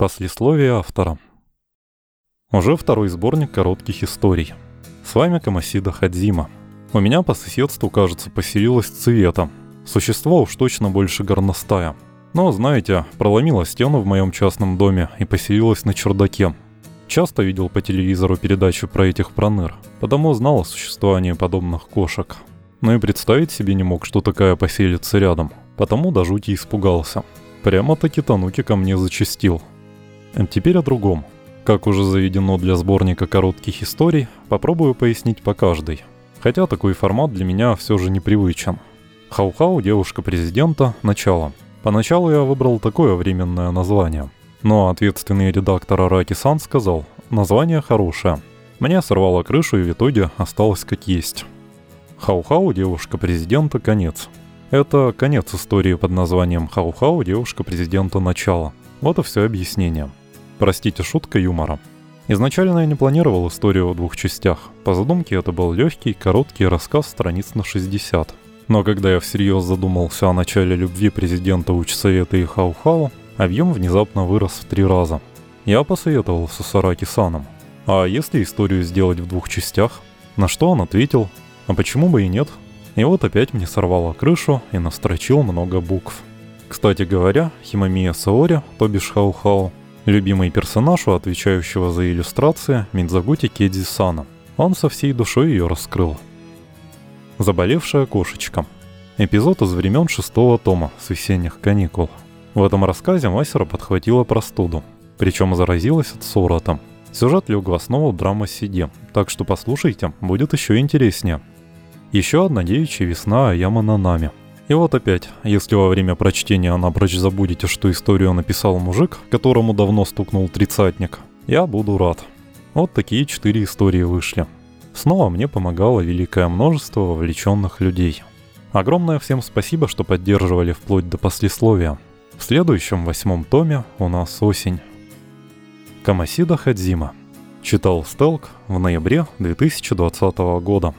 Послесловие автора. Уже второй сборник коротких историй. С вами Камасида Хадзима. У меня по соседству, кажется, поселилась Цвета. Существо уж точно больше горностая. Но, знаете, проломила стену в моем частном доме и поселилась на чердаке. Часто видел по телевизору передачу про этих проныр, потому знал о существовании подобных кошек. Но и представить себе не мог, что такая поселится рядом, потому до жути испугался. Прямо-таки Тануки ко мне зачастил – Теперь о другом. Как уже заведено для сборника коротких историй, попробую пояснить по каждой. Хотя такой формат для меня все же непривычен. Хау-хау, девушка президента, начало. Поначалу я выбрал такое временное название. Но ответственный редактор Араки-сан сказал, название хорошее. Мне сорвало крышу и в итоге осталось как есть. Хау-хау, девушка президента, конец. Это конец истории под названием Хау-хау, девушка президента, начало. Вот и все объяснение. Простите, шутка юмора. Изначально я не планировал историю в двух частях. По задумке это был легкий, короткий рассказ страниц на 60. Но когда я всерьез задумался о начале любви президента Учсовета и Хау-Хау, объем внезапно вырос в три раза. Я посоветовался с Араки-саном. А если историю сделать в двух частях? На что он ответил, а почему бы и нет? И вот опять мне сорвало крышу и настрочил много букв. Кстати говоря, Химамия Саори, то бишь Хау-Хау, Любимый персонаж у отвечающего за иллюстрации Минзагути Кедзи Сана. Он со всей душой ее раскрыл. Заболевшая кошечка. Эпизод из времен шестого тома с весенних каникул. В этом рассказе Масера подхватила простуду, причем заразилась от сорота. Сюжет лег в основу драма Сиде, так что послушайте, будет еще интереснее. Еще одна девичья весна Аяма Нанами – и вот опять, если во время прочтения напрочь забудете, что историю написал мужик, которому давно стукнул тридцатник, я буду рад. Вот такие четыре истории вышли. Снова мне помогало великое множество вовлеченных людей. Огромное всем спасибо, что поддерживали вплоть до послесловия. В следующем восьмом томе у нас осень. Камасида Хадзима. Читал Стелк в ноябре 2020 года.